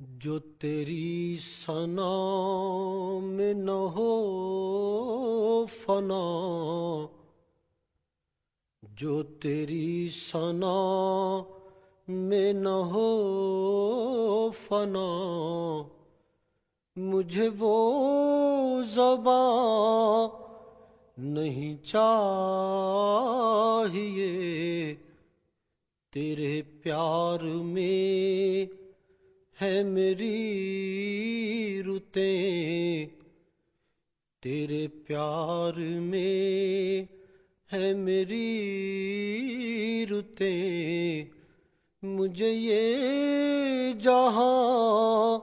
جو تیری سنا میں نہ ہو فنا، جو تیری سنا میں نہ ہو فنا، مجھے وہ زباں نہیں چاہیے، تیرے پیار میں ہے میری رتیں۔ تیرے پیار میں ہے میری رتیں۔ مجھے یہ جہاں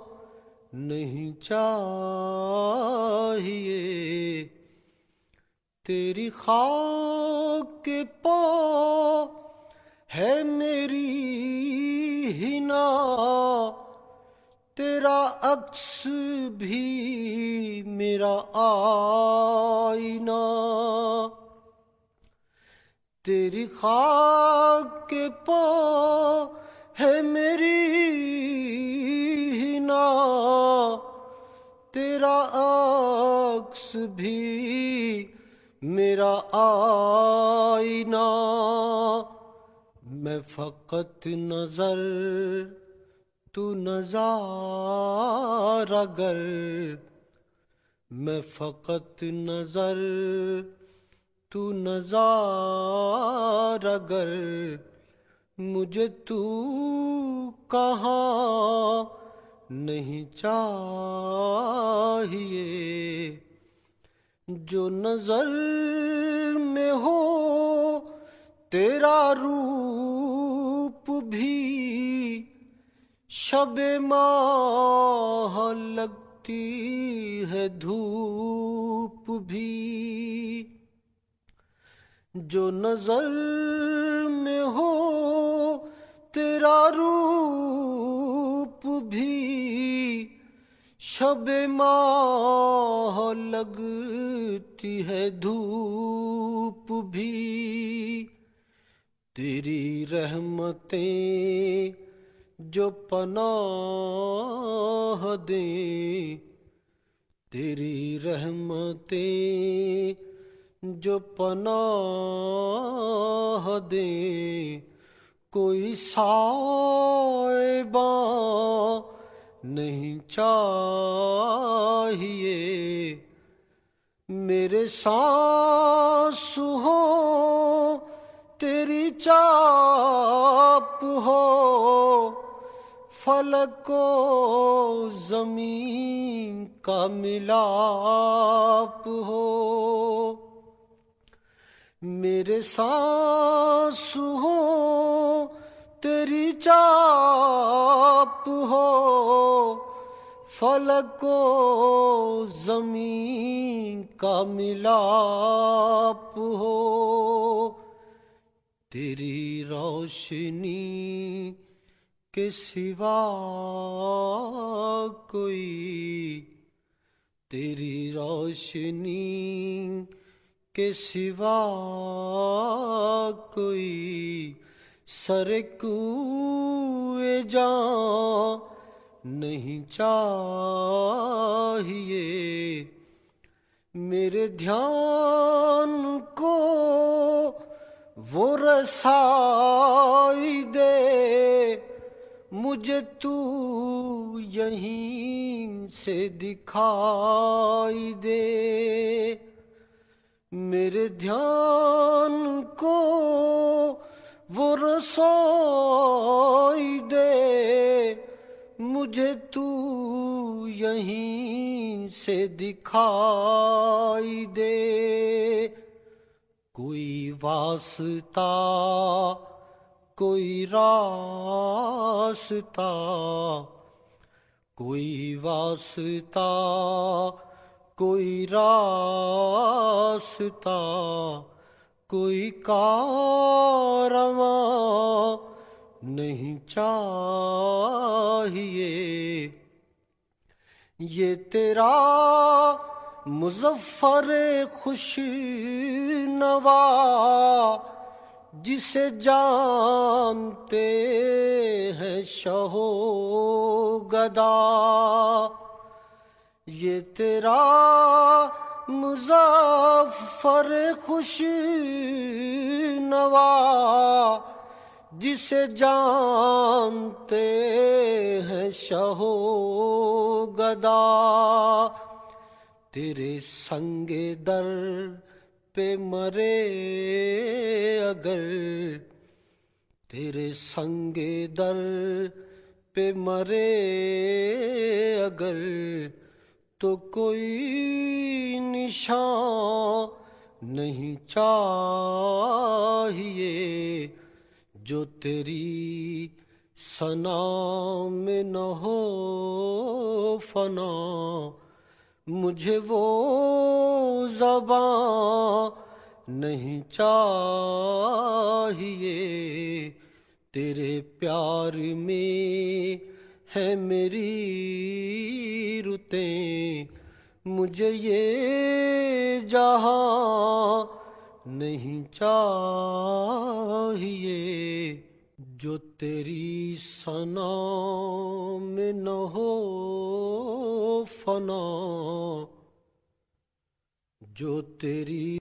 نہیں چاہیے۔ تیری خاک کے پا ہے میری ہنا تیرا عکس بھی میرا آئینہ۔ تیری خاک کے پا ہے میری ہنا تیرا عکس بھی میرا آئینہ۔ میں فقط نظر تو نظار اگر میں فقط نظر تو نظار اگر مجھے تو کہاں نہیں چاہیے۔ جو نظر میں ہو تیرا روپ بھی شب ماہ لگتی ہے دھوپ بھی۔ جو نظر میں ہو تیرا روپ بھی۔ شب ماہ لگتی ہے دھوپ بھی۔ تیری رحمتیں جو پناہ دیں تیری رحمتیں جو پناہ دیں کوئی صاحباں نہیں چاہیے۔ میرے سانس ہو تیری چاپ ہو فلک و زمین کا ملاپ ہو۔ میرے سانس ہو، تیری چاپ ہو۔ فلک و زمین کا ملاپ ہو۔ تیری روشنی کے سوا کوئی تیری روشنی کے سوا کوئی سر کو جان نہیں چاہیے۔ میرے دھیان کو وہ رسائی دے۔ مجھے تو یہیں سے دکھائی دے۔ میرے دھیان کو وہ رسائی دے۔ مجھے تو یہیں سے دکھائی دے۔ کوئی واسطہ کوئی راستہ، کوئی واسطہ، کوئی راستہ، کوئی کارواں نہیں چاہیے۔ یہ تیرا مظفر خوش نوا جسے جانتے ہیں شہو گدا، یہ تیرا مظفر خوش نوا، جسے جانتے ہیں شہو گدا۔ تیرے سنگ در پہ مرے اگر تیرے سنگ در پہ مرے اگر تو کوئی نشان نہیں چاہیے جو تیری سنا میں نہ ہو فنا مجھے وہ زبان نہیں چاہیے۔ تیرے پیار میں ہے میری رتیں۔ مجھے یہ جہاں نہیں چاہیے۔ جو تیری سنا میں نہ ہو۔ فنا جو تیری